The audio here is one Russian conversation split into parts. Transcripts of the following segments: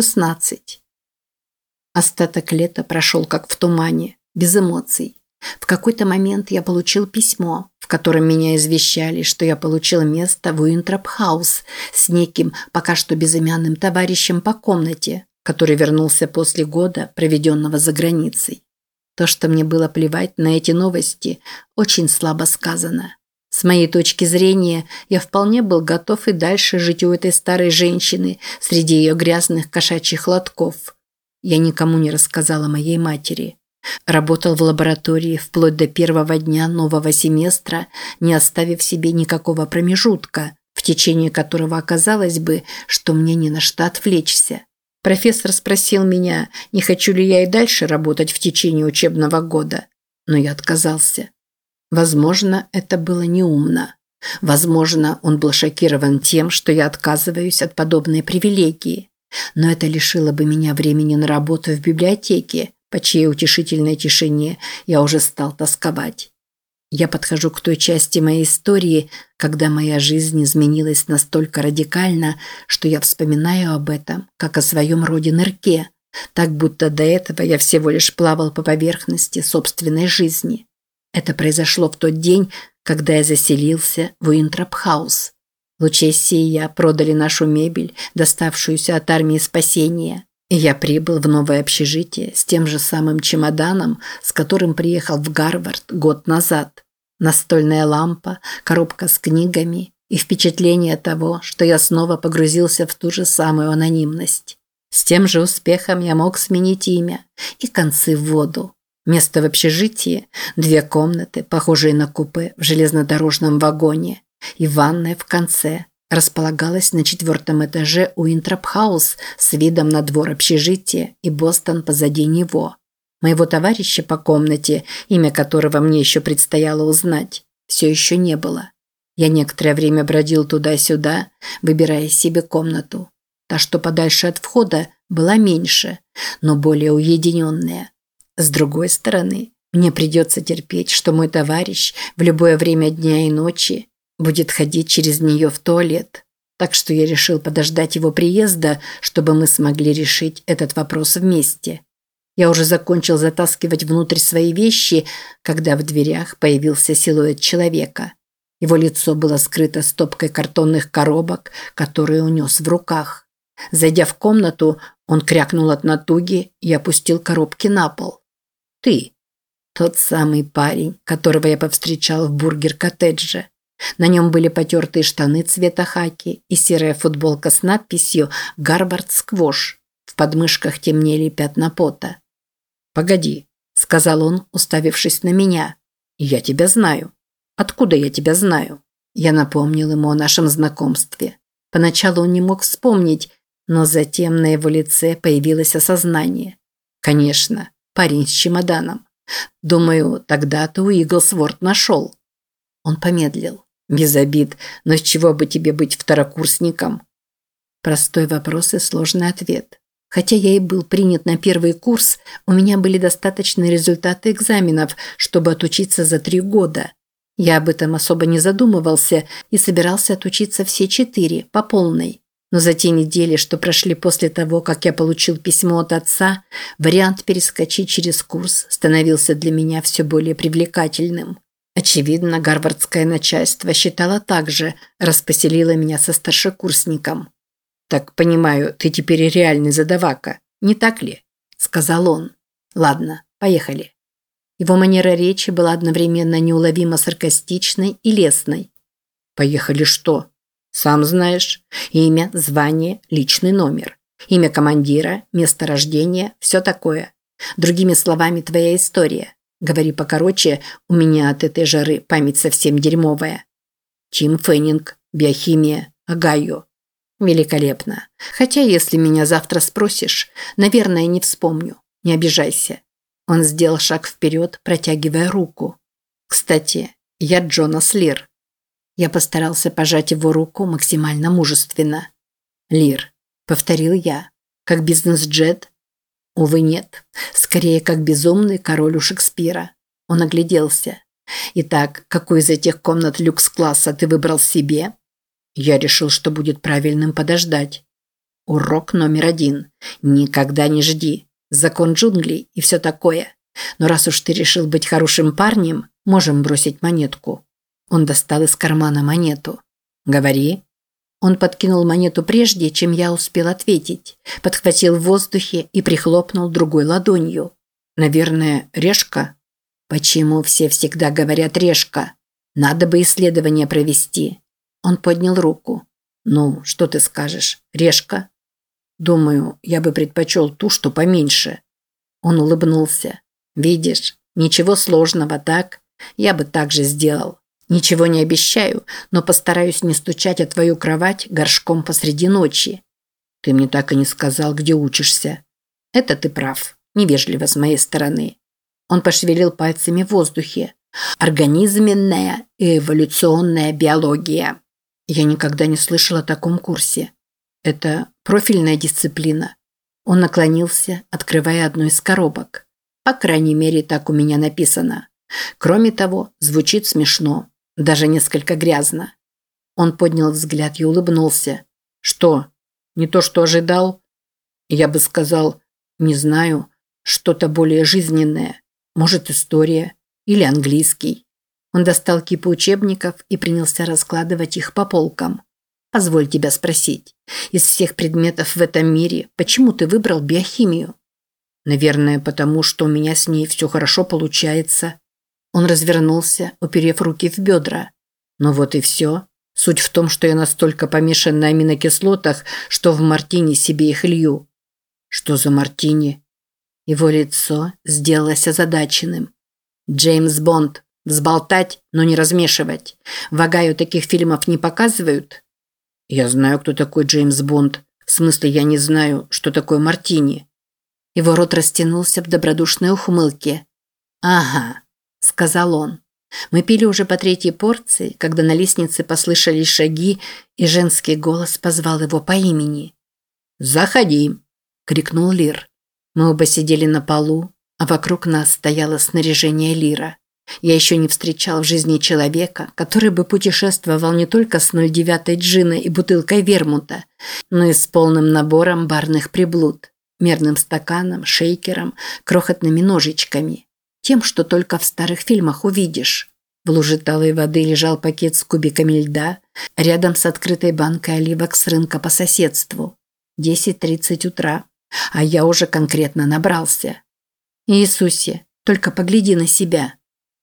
16. Остаток лета прошел как в тумане, без эмоций. В какой-то момент я получил письмо, в котором меня извещали, что я получил место в Уинтроп-хаус с неким пока что безымянным товарищем по комнате, который вернулся после года, проведенного за границей. То, что мне было плевать на эти новости, очень слабо сказано. С моей точки зрения, я вполне был готов и дальше жить у этой старой женщины среди ее грязных кошачьих лотков. Я никому не рассказала моей матери. Работал в лаборатории вплоть до первого дня нового семестра, не оставив себе никакого промежутка, в течение которого оказалось бы, что мне не на что отвлечься. Профессор спросил меня, не хочу ли я и дальше работать в течение учебного года, но я отказался. Возможно, это было неумно. Возможно, он был шокирован тем, что я отказываюсь от подобной привилегии. Но это лишило бы меня времени на работу в библиотеке, по чьей утешительной тишине я уже стал тосковать. Я подхожу к той части моей истории, когда моя жизнь изменилась настолько радикально, что я вспоминаю об этом, как о своем роде нырке, так будто до этого я всего лишь плавал по поверхности собственной жизни. Это произошло в тот день, когда я заселился в Уинтроп-хаус. Лучесси и я продали нашу мебель, доставшуюся от армии спасения. И я прибыл в новое общежитие с тем же самым чемоданом, с которым приехал в Гарвард год назад. Настольная лампа, коробка с книгами и впечатление того, что я снова погрузился в ту же самую анонимность. С тем же успехом я мог сменить имя и концы в воду. Место в общежитии, две комнаты, похожие на купе в железнодорожном вагоне, и ванная в конце, располагалась на четвертом этаже Уинтроп-хаус с видом на двор общежития и Бостон позади него. Моего товарища по комнате, имя которого мне еще предстояло узнать, все еще не было. Я некоторое время бродил туда-сюда, выбирая себе комнату. Та, что подальше от входа, была меньше, но более уединенная. С другой стороны, мне придется терпеть, что мой товарищ в любое время дня и ночи будет ходить через нее в туалет. Так что я решил подождать его приезда, чтобы мы смогли решить этот вопрос вместе. Я уже закончил затаскивать внутрь свои вещи, когда в дверях появился силуэт человека. Его лицо было скрыто стопкой картонных коробок, которые унес в руках. Зайдя в комнату, он крякнул от натуги и опустил коробки на пол. Ты. Тот самый парень, которого я повстречал в бургер-коттедже. На нем были потертые штаны цвета хаки и серая футболка с надписью «Гарвард Сквош». В подмышках темнели пятна пота. «Погоди», – сказал он, уставившись на меня. «Я тебя знаю». «Откуда я тебя знаю?» Я напомнил ему о нашем знакомстве. Поначалу он не мог вспомнить, но затем на его лице появилось осознание. Конечно, парень с чемоданом. Думаю, тогда ты у Иглсворт нашел. Он помедлил. Без обид, но с чего бы тебе быть второкурсником? Простой вопрос и сложный ответ. Хотя я и был принят на первый курс, у меня были достаточные результаты экзаменов, чтобы отучиться за три года. Я об этом особо не задумывался и собирался отучиться все четыре, по полной. Но за те недели, что прошли после того, как я получил письмо от отца, вариант перескочить через курс становился для меня все более привлекательным. Очевидно, гарвардское начальство считало так же, распоселило меня со старшекурсником. «Так, понимаю, ты теперь реальный задавака, не так ли?» – сказал он. «Ладно, поехали». Его манера речи была одновременно неуловимо саркастичной и лестной. «Поехали что?» Сам знаешь. Имя, звание, личный номер. Имя командира, место рождения, все такое. Другими словами, твоя история. Говори покороче, у меня от этой жары память совсем дерьмовая. Тим Феннинг, биохимия, Огайо. Великолепно. Хотя, если меня завтра спросишь, наверное, не вспомню. Не обижайся. Он сделал шаг вперед, протягивая руку. Кстати, я Джонас Лир. Я постарался пожать его руку максимально мужественно. «Лир», – повторил я, – «как бизнес-джет?» Увы, нет. Скорее, как безумный король у Шекспира. Он огляделся. «Итак, какую из этих комнат люкс-класса ты выбрал себе?» Я решил, что будет правильным подождать. Урок номер один. Никогда не жди. Закон джунглей и все такое. Но раз уж ты решил быть хорошим парнем, можем бросить монетку. Он достал из кармана монету. Говори. Он подкинул монету прежде, чем я успел ответить, подхватил в воздухе и прихлопнул другой ладонью. Наверное, решка? Почему все всегда говорят решка? Надо бы исследование провести. Он поднял руку. Ну, что ты скажешь? Решка? Думаю, я бы предпочел ту, что поменьше. Он улыбнулся. Видишь, ничего сложного, так? Я бы так же сделал. Ничего не обещаю, но постараюсь не стучать о твою кровать горшком посреди ночи. Ты мне так и не сказал, где учишься. Это ты прав. Невежливо с моей стороны. Он пошевелил пальцами в воздухе. Организменная и эволюционная биология. Я никогда не слышал о таком курсе. Это профильная дисциплина. Он наклонился, открывая одну из коробок. По крайней мере, так у меня написано. Кроме того, звучит смешно. Даже несколько грязно. Он поднял взгляд и улыбнулся. Что? Не то, что ожидал? Я бы сказал, не знаю, что-то более жизненное. Может, история или английский. Он достал кипу учебников и принялся раскладывать их по полкам. Позволь тебя спросить, из всех предметов в этом мире, почему ты выбрал биохимию? Наверное, потому что у меня с ней все хорошо получается. Он развернулся, уперев руки в бедра. Но вот и все. Суть в том, что я настолько помешан на аминокислотах, что в мартини себе их лью. Что за мартини? Его лицо сделалось озадаченным. Джеймс Бонд. Взболтать, но не размешивать. В Огайо таких фильмов не показывают? Я знаю, кто такой Джеймс Бонд. В смысле, я не знаю, что такое мартини. Его рот растянулся в добродушной ухмылке. Ага, – сказал он. Мы пили уже по третьей порции, когда на лестнице послышались шаги, и женский голос позвал его по имени. «Заходи!» – крикнул Лир. Мы оба сидели на полу, а вокруг нас стояло снаряжение Лира. Я еще не встречал в жизни человека, который бы путешествовал не только с 09-й джина и бутылкой вермута, но и с полным набором барных приблуд, мерным стаканом, шейкером, крохотными ножичками – тем, что только в старых фильмах увидишь. В луже талой воды лежал пакет с кубиками льда, рядом с открытой банкой оливок с рынка по соседству. 10.30 утра, а я уже конкретно набрался. Иисусе, только погляди на себя.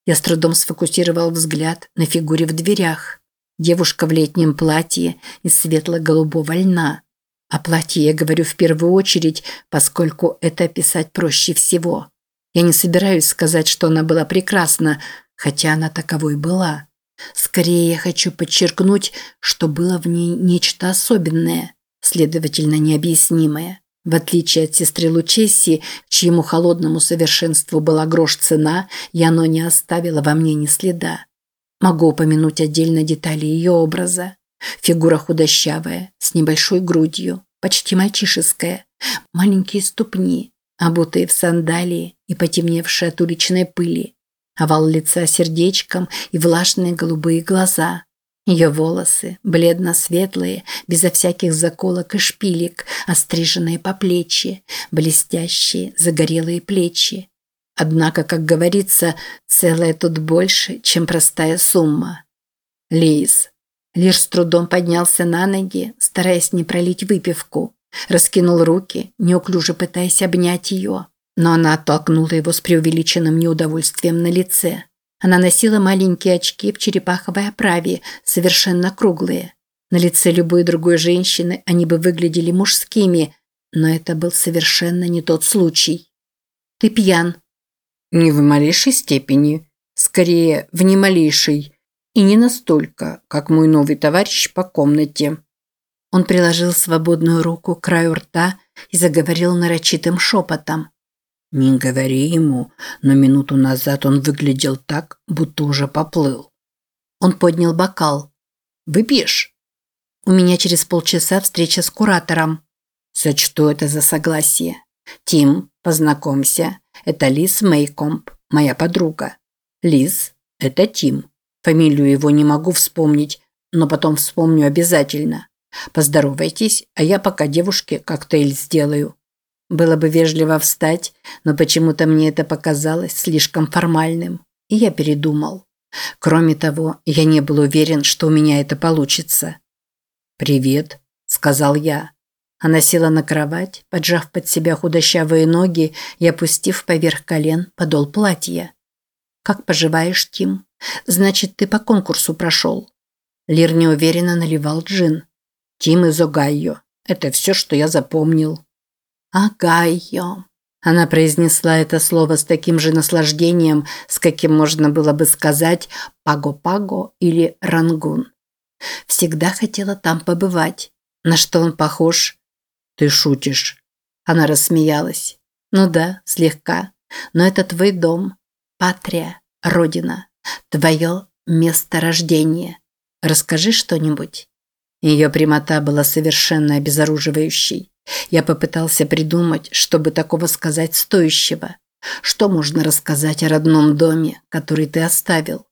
Я с трудом сфокусировал взгляд на фигуре в дверях. Девушка в летнем платье из светло-голубого льна. О платье я говорю в первую очередь, поскольку это описать проще всего. Я не собираюсь сказать, что она была прекрасна, хотя она таковой была. Скорее я хочу подчеркнуть, что было в ней нечто особенное, следовательно, необъяснимое. В отличие от сестры Лучесси, чьему холодному совершенству была грош цена, и оно не оставило во мне ни следа. Могу упомянуть отдельно детали ее образа. Фигура худощавая, с небольшой грудью, почти мальчишеская, маленькие ступни, обутые в сандалии и потемневшие от уличной пыли, овал лица сердечком и влажные голубые глаза. Ее волосы, бледно-светлые, безо всяких заколок и шпилек, остриженные по плечи, блестящие, загорелые плечи. Однако, как говорится, целое тут больше, чем простая сумма. Лиз. Лир с трудом поднялся на ноги, стараясь не пролить выпивку. Раскинул руки, неуклюже пытаясь обнять ее. Но она оттолкнула его с преувеличенным неудовольствием на лице. Она носила маленькие очки в черепаховой оправе, совершенно круглые. На лице любой другой женщины они бы выглядели мужскими, но это был совершенно не тот случай. «Ты пьян». «Не в малейшей степени. Скорее, в не малейшей. И не настолько, как мой новый товарищ по комнате». Он приложил свободную руку к краю рта и заговорил нарочитым шепотом. «Не говори ему, но минуту назад он выглядел так, будто уже поплыл». Он поднял бокал. «Выпьешь?» «У меня через полчаса встреча с куратором». «Сочту это за согласие. Тим, познакомься, это Лиз Мейкомп, моя подруга. Лиз, это Тим. Фамилию его не могу вспомнить, но потом вспомню обязательно. Поздоровайтесь, а я пока девушке коктейль сделаю. Было бы вежливо встать, но почему-то мне это показалось слишком формальным, и я передумал. Кроме того, я не был уверен, что у меня это получится. «Привет», – сказал я. Она села на кровать, поджав под себя худощавые ноги и опустив поверх колен подол платья. «Как поживаешь, Тим? Значит, ты по конкурсу прошел?» Лир неуверенно наливал джин. «Тим из Огайо. Это все, что я запомнил». «Огайо». Она произнесла это слово с таким же наслаждением, с каким можно было бы сказать «паго-паго» или «рангун». Всегда хотела там побывать. На что он похож? Ты шутишь. Она рассмеялась. Ну да, слегка. Но это твой дом. Патрия, родина. Твое место рождения. Расскажи что-нибудь. Ее прямота была совершенно обезоруживающей. Я попытался придумать, чтобы такого сказать стоящего. Что можно рассказать о родном доме, который ты оставил?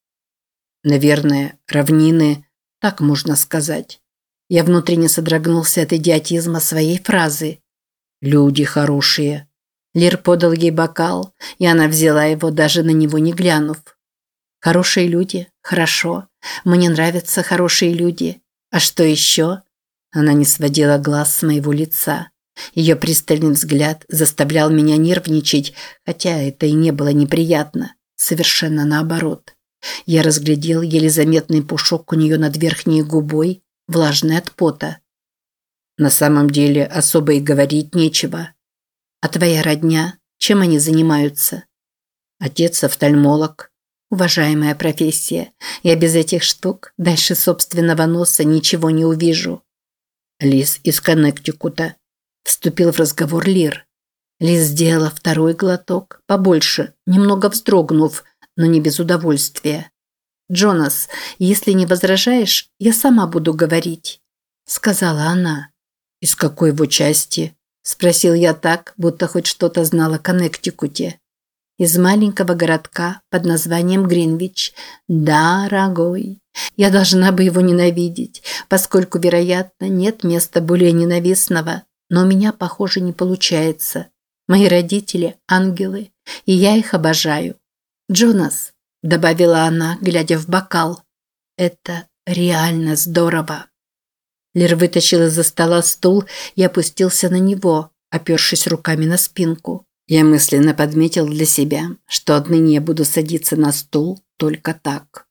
Наверное, равнины, так можно сказать. Я внутренне содрогнулся от идиотизма своей фразы. «Люди хорошие». Лир подал ей бокал, и она взяла его, даже на него не глянув. «Хорошие люди? Хорошо. Мне нравятся хорошие люди. А что еще?» Она не сводила глаз с моего лица. Ее пристальный взгляд заставлял меня нервничать, хотя это и не было неприятно. Совершенно наоборот. Я разглядел еле заметный пушок у нее над верхней губой, влажный от пота. На самом деле особо и говорить нечего. А твоя родня, чем они занимаются? Отец офтальмолог. Уважаемая профессия. Я без этих штук дальше собственного носа ничего не увижу. Лис из Коннектикута. Вступил в разговор Лир. Лис сделала второй глоток, побольше, немного вздрогнув, но не без удовольствия. «Джонас, если не возражаешь, я сама буду говорить», – сказала она. «Из какой его части?» – спросил я так, будто хоть что-то знала о Коннектикуте. «Из маленького городка под названием Гринвич. Дорогой. Я должна бы его ненавидеть, поскольку, вероятно, нет места более ненавистного, но у меня, похоже, не получается. Мои родители – ангелы, и я их обожаю. Джонас, добавила она, глядя в бокал. Это реально здорово. Лир вытащил из-за стола стул и опустился на него, опершись руками на спинку. Я мысленно подметил для себя, что отныне я буду садиться на стул только так.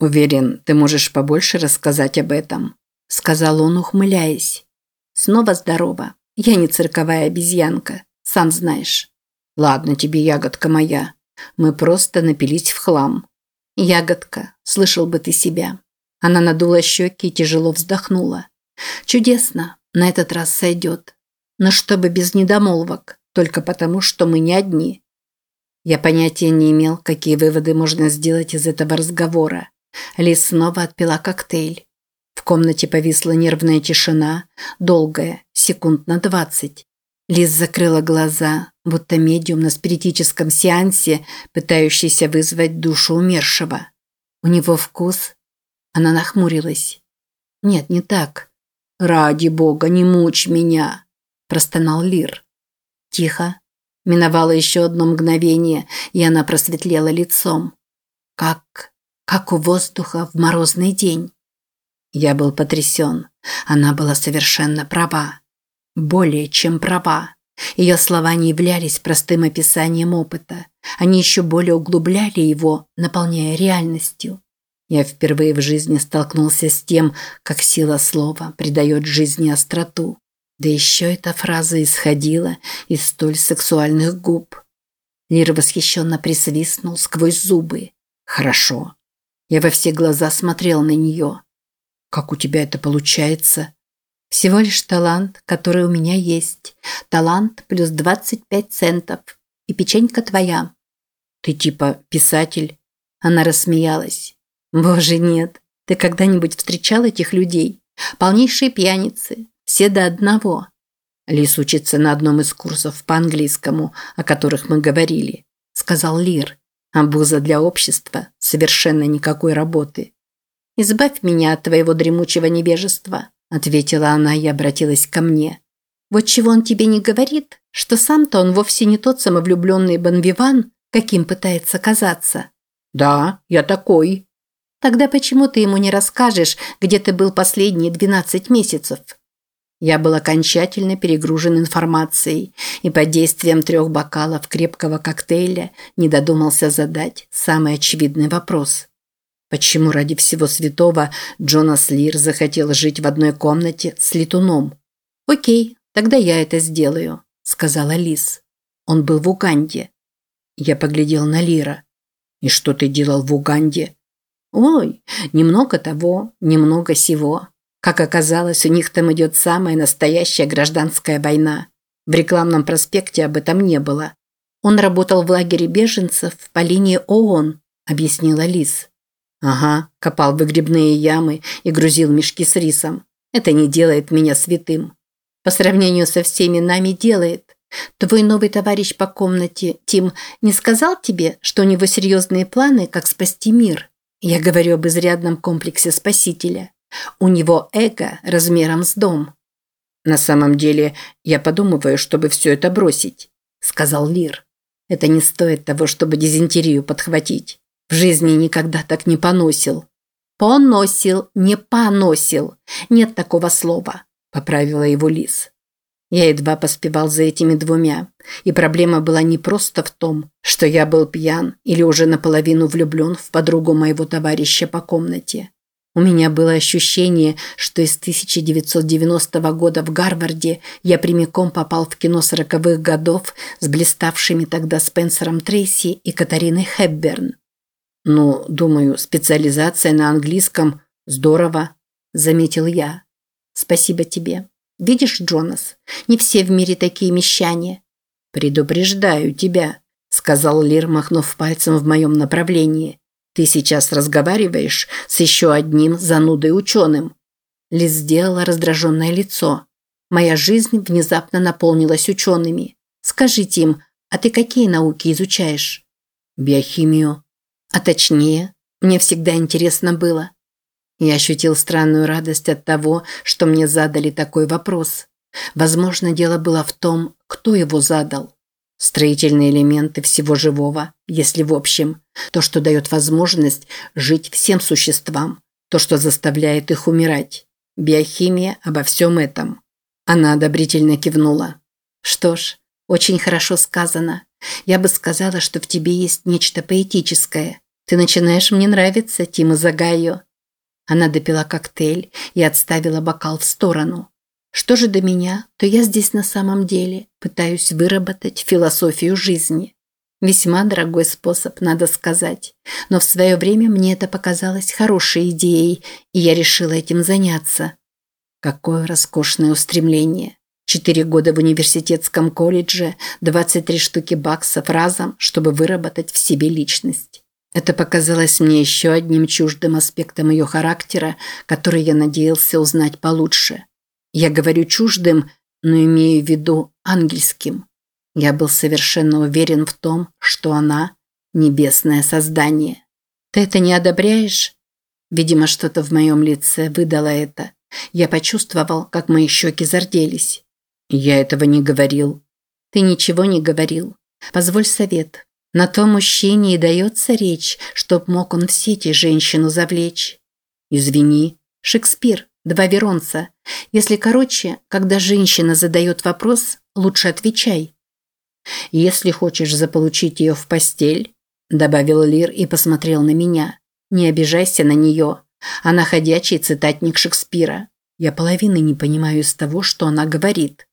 «Уверен, ты можешь побольше рассказать об этом», – сказал он, ухмыляясь. «Снова здорово. Я не цирковая обезьянка, сам знаешь». «Ладно тебе, ягодка моя. Мы просто напились в хлам. Ягодка, слышал бы ты себя. Она надула щеки и тяжело вздохнула. Чудесно, на этот раз сойдет. Но чтобы без недомолвок, только потому, что мы не одни. Я понятия не имел, какие выводы можно сделать из этого разговора. Лис снова отпила коктейль. В комнате повисла нервная тишина, долгая, секунд на двадцать. Лиз закрыла глаза, будто медиум на спиритическом сеансе, пытающийся вызвать душу умершего. У него вкус? Она нахмурилась. Нет, не так. Ради бога, не мучь меня, простонал Лир. Тихо. Миновало еще одно мгновение, и она просветлела лицом. Как как у воздуха в морозный день. Я был потрясен. Она была совершенно права более чем права. Ее слова не являлись простым описанием опыта. Они еще более углубляли его, наполняя реальностью. Я впервые в жизни столкнулся с тем, как сила слова придает жизни остроту. Да еще эта фраза исходила из столь сексуальных губ. Лир восхищенно присвистнул сквозь зубы. «Хорошо». Я во все глаза смотрел на нее. «Как у тебя это получается?» Всего лишь талант, который у меня есть. Талант плюс 25 центов. И печенька твоя. Ты типа писатель? Она рассмеялась. Боже, нет. Ты когда-нибудь встречал этих людей? Полнейшие пьяницы. Все до одного. Лис учится на одном из курсов по английскому, о которых мы говорили, сказал Лир. Абуза для общества. Совершенно никакой работы. Избавь меня от твоего дремучего невежества. – ответила она и обратилась ко мне. «Вот чего он тебе не говорит, что сам-то он вовсе не тот самовлюбленный Бонвиван, каким пытается казаться». «Да, я такой». «Тогда почему ты ему не расскажешь, где ты был последние 12 месяцев?» Я был окончательно перегружен информацией и под действием трех бокалов крепкого коктейля не додумался задать самый очевидный вопрос. Почему ради всего святого Джонас Лир захотел жить в одной комнате с летуном? «Окей, тогда я это сделаю», – сказала Лис. Он был в Уганде. Я поглядел на Лира. «И что ты делал в Уганде?» «Ой, немного того, немного сего. Как оказалось, у них там идет самая настоящая гражданская война. В рекламном проспекте об этом не было. Он работал в лагере беженцев по линии ООН, объяснила Лис. Ага, копал выгребные ямы и грузил мешки с рисом. Это не делает меня святым. По сравнению со всеми нами делает. Твой новый товарищ по комнате, Тим, не сказал тебе, что у него серьезные планы, как спасти мир? Я говорю об изрядном комплексе спасителя. У него эго размером с дом. На самом деле, я подумываю, чтобы все это бросить, сказал Лир. Это не стоит того, чтобы дизентерию подхватить. В жизни никогда так не поносил. Поносил, не поносил. Нет такого слова, поправила его Лис. Я едва поспевал за этими двумя, и проблема была не просто в том, что я был пьян или уже наполовину влюблен в подругу моего товарища по комнате. У меня было ощущение, что из 1990 года в Гарварде я прямиком попал в кино сороковых годов с блиставшими тогда Спенсером Трейси и Катариной Хепберн. «Ну, думаю, специализация на английском – здорово», – заметил я. «Спасибо тебе. Видишь, Джонас, не все в мире такие мещане». «Предупреждаю тебя», – сказал Лир, махнув пальцем в моем направлении. Ты сейчас разговариваешь с еще одним занудой ученым. Лиз сделала раздраженное лицо. Моя жизнь внезапно наполнилась учеными. Скажите им, а ты какие науки изучаешь? Биохимию. А точнее, мне всегда интересно было. Я ощутил странную радость от того, что мне задали такой вопрос. Возможно, дело было в том, кто его задал. Строительные элементы всего живого, если в общем, то, что дает возможность жить всем существам, то, что заставляет их умирать. Биохимия обо всем этом. Она одобрительно кивнула. Что ж, очень хорошо сказано. Я бы сказала, что в тебе есть нечто поэтическое. Ты начинаешь мне нравиться, Тима Загайо. Она допила коктейль и отставила бокал в сторону. Что же до меня, то я здесь на самом деле пытаюсь выработать философию жизни. Весьма дорогой способ, надо сказать. Но в свое время мне это показалось хорошей идеей, и я решила этим заняться. Какое роскошное устремление. Четыре года в университетском колледже, 23 штуки баксов разом, чтобы выработать в себе личность. Это показалось мне еще одним чуждым аспектом ее характера, который я надеялся узнать получше. Я говорю чуждым, но имею в виду ангельским. Я был совершенно уверен в том, что она – небесное создание. Ты это не одобряешь? Видимо, что-то в моем лице выдало это. Я почувствовал, как мои щеки зарделись. Я этого не говорил. Ты ничего не говорил. Позволь совет. На том мужчине и дается речь, чтоб мог он в сети женщину завлечь. Извини. Шекспир. Два Веронца. Если короче, когда женщина задает вопрос, лучше отвечай. Если хочешь заполучить ее в постель, добавил Лир и посмотрел на меня. Не обижайся на нее. Она ходячий цитатник Шекспира. Я половины не понимаю из того, что она говорит.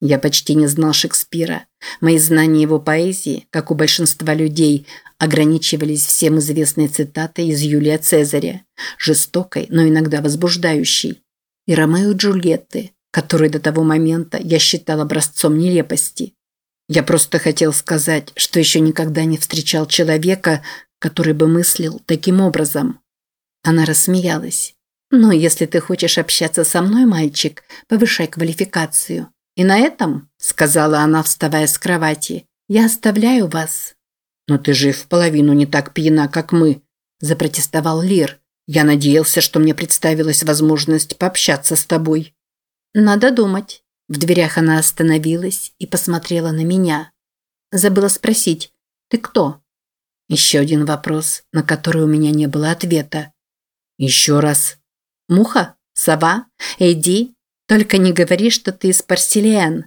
Я почти не знал Шекспира. Мои знания его поэзии, как у большинства людей, ограничивались всем известной цитатой из Юлия Цезаря, жестокой, но иногда возбуждающей, и Ромео и Джульетты, который до того момента я считал образцом нелепости. Я просто хотел сказать, что еще никогда не встречал человека, который бы мыслил таким образом. Она рассмеялась. «Но если ты хочешь общаться со мной, мальчик, повышай квалификацию. И на этом, — сказала она, вставая с кровати, — я оставляю вас». «Но ты же в половину не так пьяна, как мы», – запротестовал Лир. Я надеялся, что мне представилась возможность пообщаться с тобой. Надо думать. В дверях она остановилась и посмотрела на меня. Забыла спросить, ты кто? Еще один вопрос, на который у меня не было ответа. Еще раз. Муха? Сова? Эйди? Только не говори, что ты из Парселиан.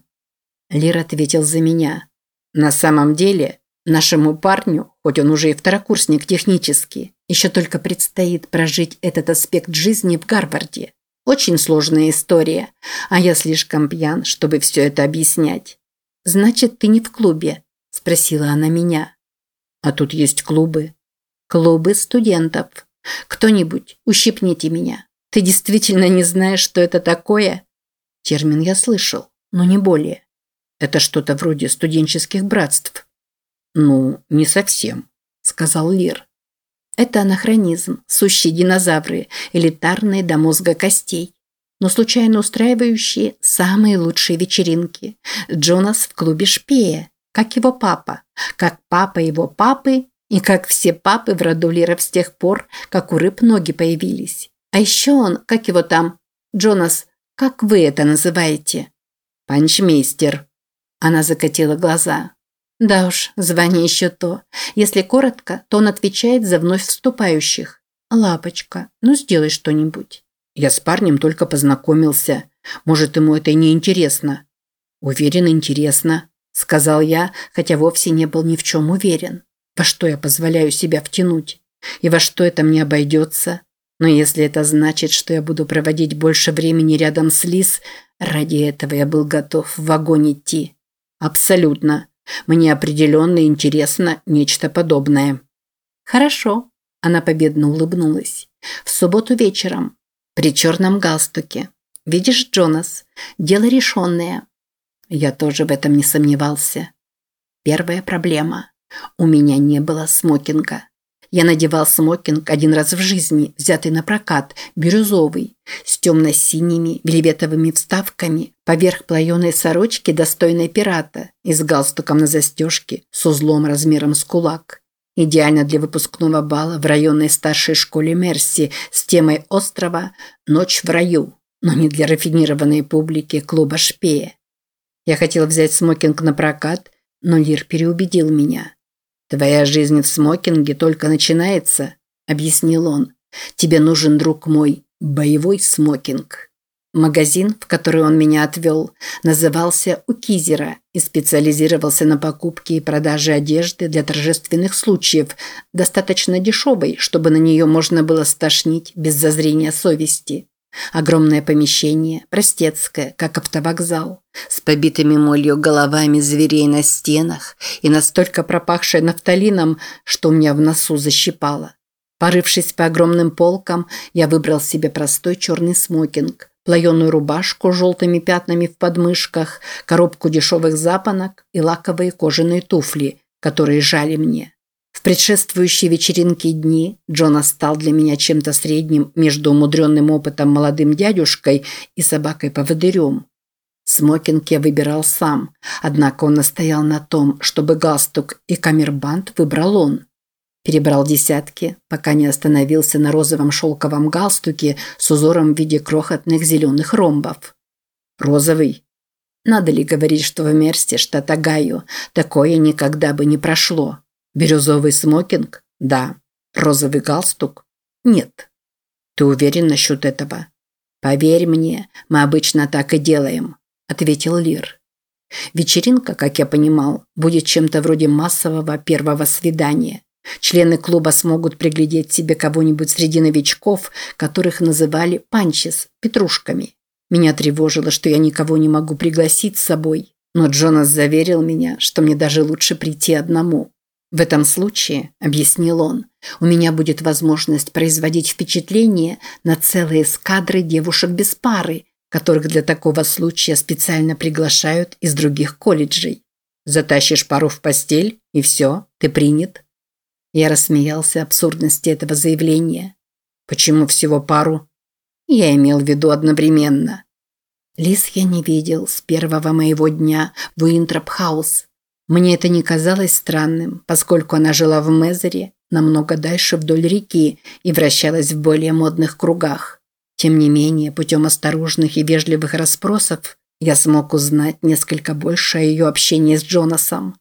Лир ответил за меня. На самом деле, нашему парню, хоть он уже и второкурсник технически, еще только предстоит прожить этот аспект жизни в Гарварде. Очень сложная история, а я слишком пьян, чтобы все это объяснять. «Значит, ты не в клубе?» – спросила она меня. «А тут есть клубы». «Клубы студентов. Кто-нибудь, ущипните меня. Ты действительно не знаешь, что это такое?» Термин я слышал, но не более. Это что-то вроде студенческих братств. Ну, не совсем, сказал Лир. Это анахронизм, сущие динозавры, элитарные до мозга костей, но случайно устраивающие самые лучшие вечеринки. Джонас в клубе Шпея, как его папа, как папа его папы и как все папы в роду Лиров с тех пор, как у рыб ноги появились. А еще он, как его там, Джонас, как вы это называете? Панчмейстер. Она закатила глаза. Да уж, звание еще то. Если коротко, то он отвечает за вновь вступающих. Лапочка, ну сделай что-нибудь. Я с парнем только познакомился. Может, ему это и не интересно. Уверен, интересно, сказал я, хотя вовсе не был ни в чем уверен. Во что я позволяю себя втянуть? И во что это мне обойдется? Но если это значит, что я буду проводить больше времени рядом с Лис, ради этого я был готов в вагон идти. Абсолютно. Мне определенно интересно нечто подобное. Хорошо. Она победно улыбнулась. В субботу вечером. При черном галстуке. Видишь, Джонас, дело решенное. Я тоже в этом не сомневался. Первая проблема. У меня не было смокинга. Я надевал смокинг один раз в жизни, взятый на прокат, бирюзовый, с темно-синими вельветовыми вставками, поверх плаеной сорочки достойной пирата и с галстуком на застежке с узлом размером с кулак. Идеально для выпускного бала в районной старшей школе Мерси с темой острова «Ночь в раю», но не для рафинированной публики клуба Шпея. Я хотел взять смокинг на прокат, но Лир переубедил меня. «Твоя жизнь в смокинге только начинается», – объяснил он. «Тебе нужен, друг мой, боевой смокинг». Магазин, в который он меня отвел, назывался «У Кизера» и специализировался на покупке и продаже одежды для торжественных случаев, достаточно дешевой, чтобы на нее можно было стошнить без зазрения совести. Огромное помещение, простецкое, как автовокзал, с побитыми молью головами зверей на стенах и настолько пропахшее нафталином, что у меня в носу защипало. Порывшись по огромным полкам, я выбрал себе простой черный смокинг, плаеную рубашку с желтыми пятнами в подмышках, коробку дешевых запонок и лаковые кожаные туфли, которые жали мне. Предшествующие вечеринки дни Джонас стал для меня чем-то средним между умудренным опытом молодым дядюшкой и собакой-поводырем. Смокинг я выбирал сам, однако он настоял на том, чтобы галстук и камербанд выбрал он. Перебрал десятки, пока не остановился на розовом шелковом галстуке с узором в виде крохотных зеленых ромбов. Розовый. Надо ли говорить, что в Мерси, штат Огайо, такое никогда бы не прошло? Бирюзовый смокинг? Да. Розовый галстук? Нет. Ты уверен насчет этого? Поверь мне, мы обычно так и делаем, ответил Лир. Вечеринка, как я понимал, будет чем-то вроде массового первого свидания. Члены клуба смогут приглядеть себе кого-нибудь среди новичков, которых называли панчес, петрушками. Меня тревожило, что я никого не могу пригласить с собой, но Джонас заверил меня, что мне даже лучше прийти одному. В этом случае, объяснил он, у меня будет возможность производить впечатление на целые эскадры девушек без пары, которых для такого случая специально приглашают из других колледжей. Затащишь пару в постель, и все, ты принят. Я рассмеялся абсурдности этого заявления. Почему всего пару? Я имел в виду одновременно. Лиз я не видел с первого моего дня в Уинтроп-хаус. Мне это не казалось странным, поскольку она жила в Мезере, намного дальше вдоль реки и вращалась в более модных кругах. Тем не менее, путем осторожных и вежливых расспросов я смог узнать несколько больше о ее общении с Джонасом.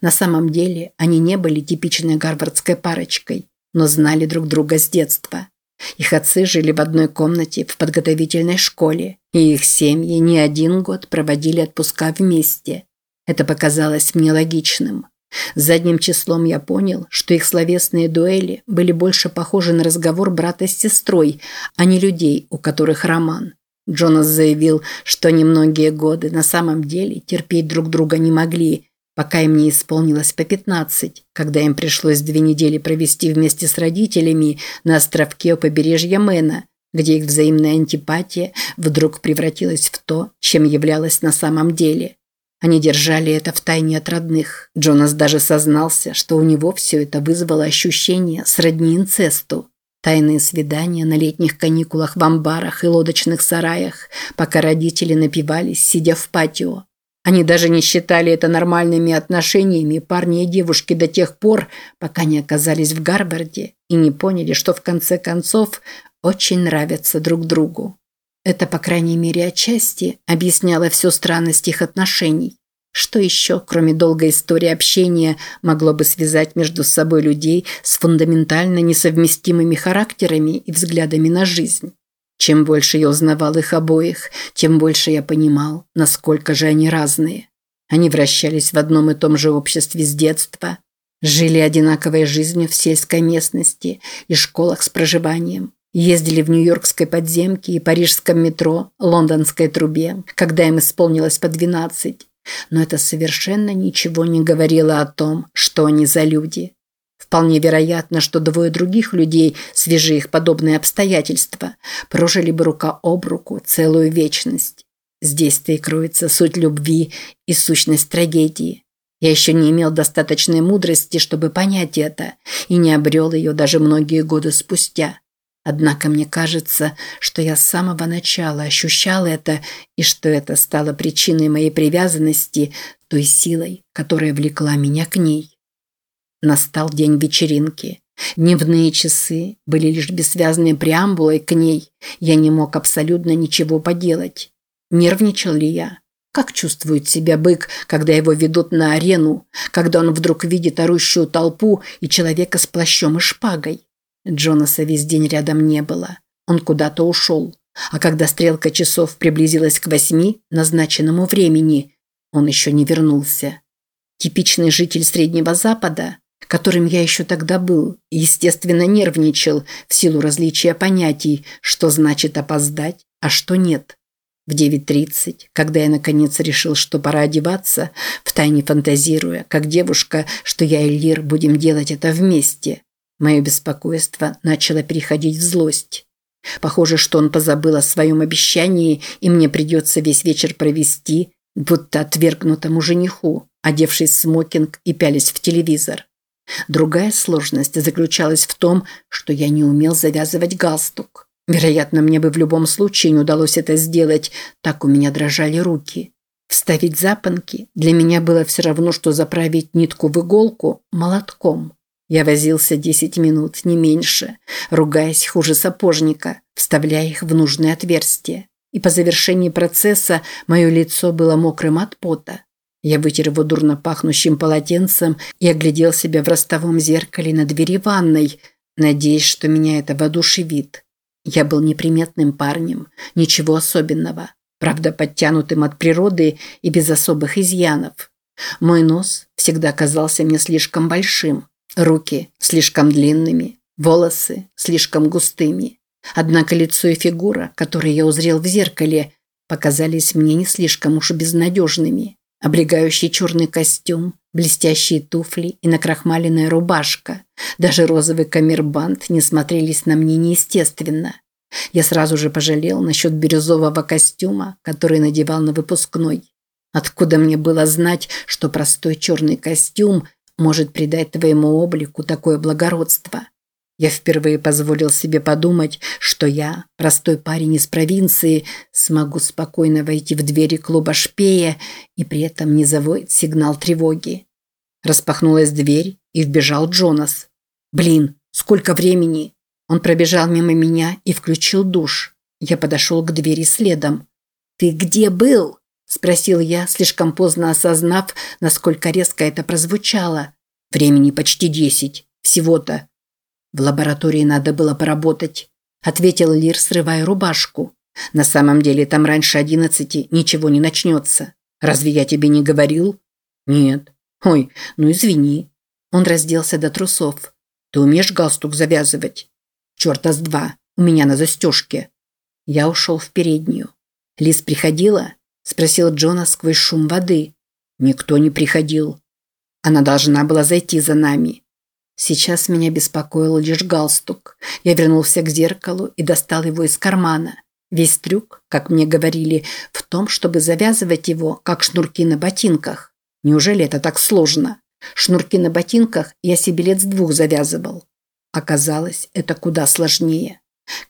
На самом деле, они не были типичной гарвардской парочкой, но знали друг друга с детства. Их отцы жили в одной комнате в подготовительной школе, и их семьи не один год проводили отпуска вместе. Это показалось мне логичным. Задним числом я понял, что их словесные дуэли были больше похожи на разговор брата с сестрой, а не людей, у которых роман. Джонас заявил, что немногие годы на самом деле терпеть друг друга не могли, пока им не исполнилось по 15, когда им пришлось две недели провести вместе с родителями на островке у побережья Мэна, где их взаимная антипатия вдруг превратилась в то, чем являлась на самом деле. Они держали это в тайне от родных. Джонас даже сознался, что у него все это вызвало ощущение сродни инцесту. Тайные свидания на летних каникулах в амбарах и лодочных сараях, пока родители напивались, сидя в патио. Они даже не считали это нормальными отношениями парня и девушки до тех пор, пока не оказались в Гарварде и не поняли, что в конце концов очень нравятся друг другу. Это, по крайней мере, отчасти объясняло всю странность их отношений. Что еще, кроме долгой истории общения, могло бы связать между собой людей с фундаментально несовместимыми характерами и взглядами на жизнь? Чем больше я узнавал их обоих, тем больше я понимал, насколько же они разные. Они вращались в одном и том же обществе с детства, жили одинаковой жизнью в сельской местности и школах с проживанием, Ездили в Нью-Йоркской подземке и парижском метро, лондонской трубе, когда им исполнилось по 12. Но это совершенно ничего не говорило о том, что они за люди. Вполне вероятно, что двое других людей, свежи их подобные обстоятельства, прожили бы рука об руку целую вечность. Здесь-то и кроется суть любви и сущность трагедии. Я еще не имел достаточной мудрости, чтобы понять это, и не обрел ее даже многие годы спустя. Однако мне кажется, что я с самого начала ощущал это и что это стало причиной моей привязанности той силой, которая влекла меня к ней. Настал день вечеринки. Дневные часы были лишь бессвязной преамбулой к ней. Я не мог абсолютно ничего поделать. Нервничал ли я? Как чувствует себя бык, когда его ведут на арену, когда он вдруг видит орущую толпу и человека с плащом и шпагой? Джонаса весь день рядом не было. Он куда-то ушел. А когда стрелка часов приблизилась к восьми, назначенному времени, он еще не вернулся. Типичный житель Среднего Запада, которым я еще тогда был, естественно, нервничал в силу различия понятий, что значит опоздать, а что нет. В 9.30, когда я наконец решил, что пора одеваться, втайне фантазируя, как девушка, что я и Лир будем делать это вместе – Мое беспокойство начало переходить в злость. Похоже, что он позабыл о своем обещании, и мне придется весь вечер провести, будто отвергнутому жениху, одевшись в смокинг и пялись в телевизор. Другая сложность заключалась в том, что я не умел завязывать галстук. Вероятно, мне бы в любом случае не удалось это сделать, так у меня дрожали руки. Вставить запонки для меня было все равно, что заправить нитку в иголку молотком. Я возился десять минут, не меньше, ругаясь хуже сапожника, вставляя их в нужные отверстия. И по завершении процесса мое лицо было мокрым от пота. Я вытер его дурно пахнущим полотенцем и оглядел себя в ростовом зеркале на двери ванной, надеясь, что меня это воодушевит. Я был неприметным парнем, ничего особенного, правда подтянутым от природы и без особых изъянов. Мой нос всегда казался мне слишком большим, Руки слишком длинными, волосы слишком густыми. Однако лицо и фигура, которые я узрел в зеркале, показались мне не слишком уж безнадежными. Облегающий черный костюм, блестящие туфли и накрахмаленная рубашка. Даже розовый камербанд не смотрелись на мне неестественно. Я сразу же пожалел насчет бирюзового костюма, который надевал на выпускной. Откуда мне было знать, что простой черный костюм может придать твоему облику такое благородство. Я впервые позволил себе подумать, что я, простой парень из провинции, смогу спокойно войти в двери клуба Шпея и при этом не завоет сигнал тревоги. Распахнулась дверь и вбежал Джонас. Блин, сколько времени? Он пробежал мимо меня и включил душ. Я подошел к двери следом. «Ты где был?» – спросил я, слишком поздно осознав, насколько резко это прозвучало. «Времени почти десять. Всего-то». «В лаборатории надо было поработать», – ответил Лир, срывая рубашку. «На самом деле там раньше одиннадцати ничего не начнется. Разве я тебе не говорил?» «Нет». «Ой, ну извини». Он разделся до трусов. «Ты умеешь галстук завязывать?» «Черта с два. У меня на застежке». Я ушел в переднюю. «Лиз приходила?» – спросил Джона сквозь шум воды. «Никто не приходил. Она должна была зайти за нами». Сейчас меня беспокоил лишь галстук. Я вернулся к зеркалу и достал его из кармана. Весь трюк, как мне говорили, в том, чтобы завязывать его, как шнурки на ботинках. Неужели это так сложно? Шнурки на ботинках я себе лет с двух завязывал. Оказалось, это куда сложнее.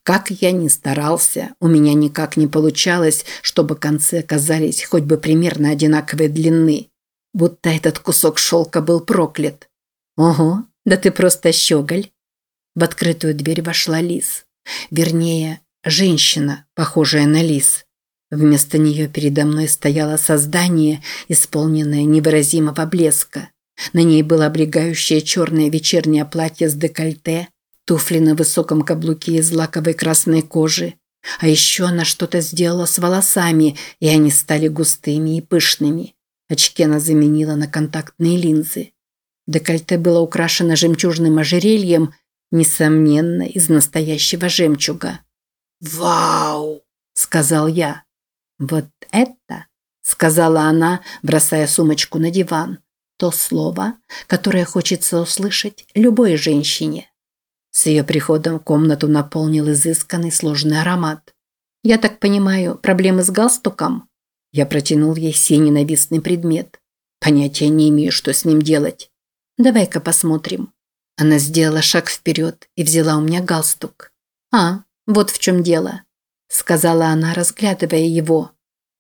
Как я ни старался, у меня никак не получалось, чтобы концы оказались хоть бы примерно одинаковой длины. Будто этот кусок шелка был проклят. Ого, да ты просто щеголь. В открытую дверь вошла Лис. Вернее, женщина, похожая на Лис. Вместо нее передо мной стояло создание, исполненное невыразимого блеска. На ней было облегающее черное вечернее платье с декольте, туфли на высоком каблуке из лаковой красной кожи. А еще она что-то сделала с волосами, и они стали густыми и пышными. Очки она заменила на контактные линзы. Декольте было украшено жемчужным ожерельем, несомненно, из настоящего жемчуга. «Вау!» – сказал я. «Вот это!» – сказала она, бросая сумочку на диван. То слово, которое хочется услышать любой женщине. С ее приходом комнату наполнил изысканный сложный аромат. «Я так понимаю, проблемы с галстуком?» Я протянул ей сей ненавистный предмет. Понятия не имею, что с ним делать. «Давай-ка посмотрим». Она сделала шаг вперед и взяла у меня галстук. «А, вот в чем дело», – сказала она, разглядывая его.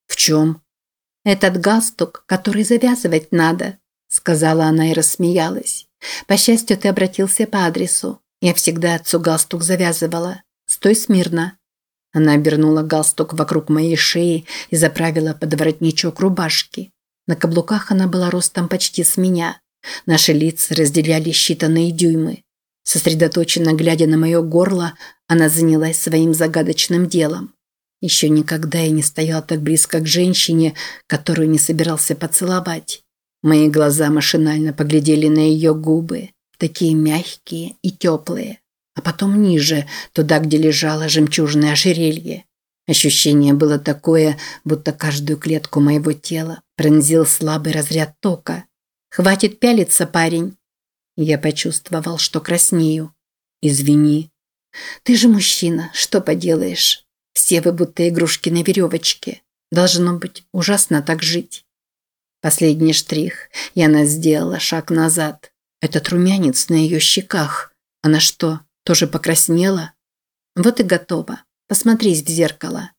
«В чем?» «Этот галстук, который завязывать надо», – сказала она и рассмеялась. «По счастью, ты обратился по адресу. Я всегда отцу галстук завязывала. Стой смирно». Она обернула галстук вокруг моей шеи и заправила под воротничок рубашки. На каблуках она была ростом почти с меня. Наши лица разделяли считанные дюймы. Сосредоточенно глядя на мое горло, она занялась своим загадочным делом. Еще никогда я не стоял так близко к женщине, которую не собирался поцеловать. Мои глаза машинально поглядели на ее губы такие мягкие и теплые, а потом ниже, туда, где лежало жемчужное ожерелье. Ощущение было такое, будто каждую клетку моего тела пронзил слабый разряд тока. «Хватит пялиться, парень!» Я почувствовал, что краснею. «Извини». «Ты же мужчина, что поделаешь? Все вы будто игрушки на веревочке. Должно быть ужасно так жить». Последний штрих, и она сделала шаг назад. Этот румянец на ее щеках. Она что, тоже покраснела? Вот и готово. Посмотрись в зеркало.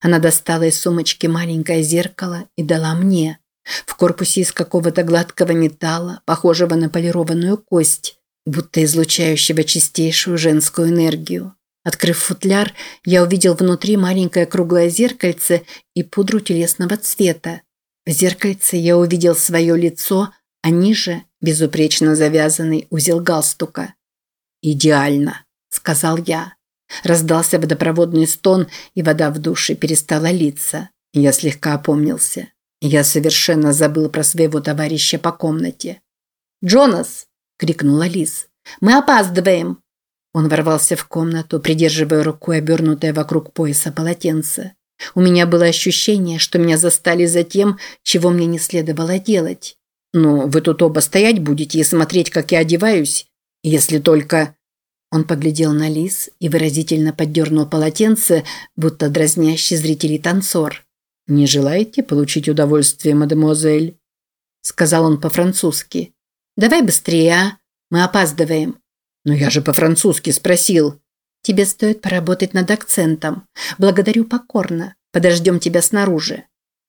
Она достала из сумочки маленькое зеркало и дала мне. В корпусе из какого-то гладкого металла, похожего на полированную кость, будто излучающего чистейшую женскую энергию. Открыв футляр, я увидел внутри маленькое круглое зеркальце и пудру телесного цвета. В зеркальце я увидел свое лицо, а ниже безупречно завязанный узел галстука. «Идеально», – сказал я. Раздался водопроводный стон, и вода в душе перестала литься. Я слегка опомнился. Я совершенно забыл про своего товарища по комнате. «Джонас!» – крикнула Лиз. «Мы опаздываем!» Он ворвался в комнату, придерживая рукой обернутое вокруг пояса полотенце. У меня было ощущение, что меня застали за тем, чего мне не следовало делать. «Ну, вы тут оба стоять будете и смотреть, как я одеваюсь? Если только...» Он поглядел на Лис и выразительно поддернул полотенце, будто дразнящий зрителей танцор. «Не желаете получить удовольствие, мадемуазель?» Сказал он по-французски. «Давай быстрее, а? Мы опаздываем». «Но я же по-французски спросил». «Тебе стоит поработать над акцентом. Благодарю покорно. Подождем тебя снаружи».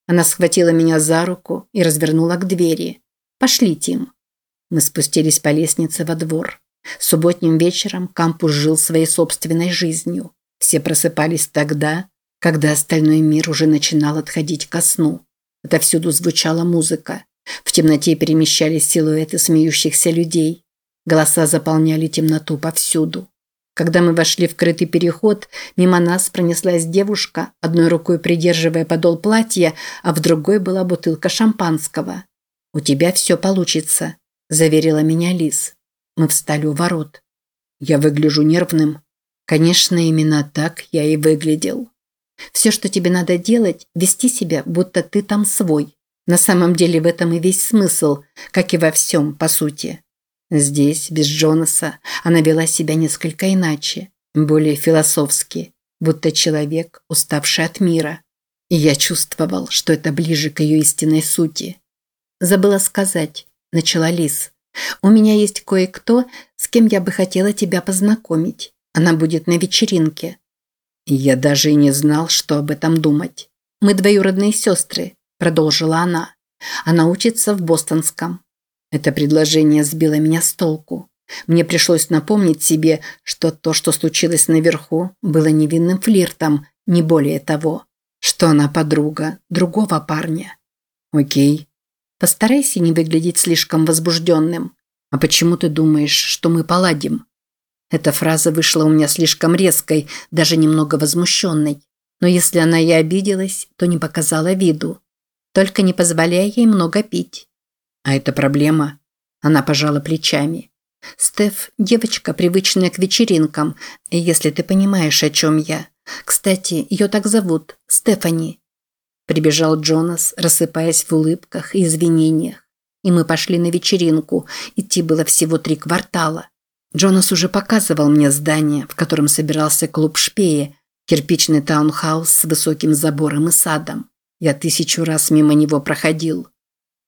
Она схватила меня за руку и развернула к двери. «Пошли, Тим». Мы спустились по лестнице во двор. Субботним вечером кампус жил своей собственной жизнью. Все просыпались тогда, когда остальной мир уже начинал отходить ко сну. Отовсюду звучала музыка. В темноте перемещались силуэты смеющихся людей. Голоса заполняли темноту повсюду. Когда мы вошли в крытый переход, мимо нас пронеслась девушка, одной рукой придерживая подол платья, а в другой была бутылка шампанского. «У тебя все получится», – заверила меня Лис. Мы встали у ворот. Я выгляжу нервным. Конечно, именно так я и выглядел. Все, что тебе надо делать, вести себя, будто ты там свой. На самом деле в этом и весь смысл, как и во всем, по сути. Здесь, без Джонаса, она вела себя несколько иначе, более философски, будто человек, уставший от мира. И я чувствовал, что это ближе к ее истинной сути. Забыла сказать, начала Лис. У меня есть кое-кто, с кем я бы хотела тебя познакомить. Она будет на вечеринке. Я даже и не знал, что об этом думать. Мы двоюродные сестры, продолжила она. Она учится в Бостонском. Это предложение сбило меня с толку. Мне пришлось напомнить себе, что то, что случилось наверху, было невинным флиртом, не более того. Что она подруга другого парня. Окей. Постарайся не выглядеть слишком возбужденным. А почему ты думаешь, что мы поладим? Эта фраза вышла у меня слишком резкой, даже немного возмущенной. Но если она и обиделась, то не показала виду. Только не позволяя ей много пить. А это проблема. Она пожала плечами. Стеф – девочка, привычная к вечеринкам, если ты понимаешь, о чем я. Кстати, ее так зовут – Стефани. Прибежал Джонас, рассыпаясь в улыбках и извинениях. И мы пошли на вечеринку. Идти было всего три квартала. Джонас уже показывал мне здание, в котором собирался клуб Шпеи, кирпичный таунхаус с высоким забором и садом. Я тысячу раз мимо него проходил.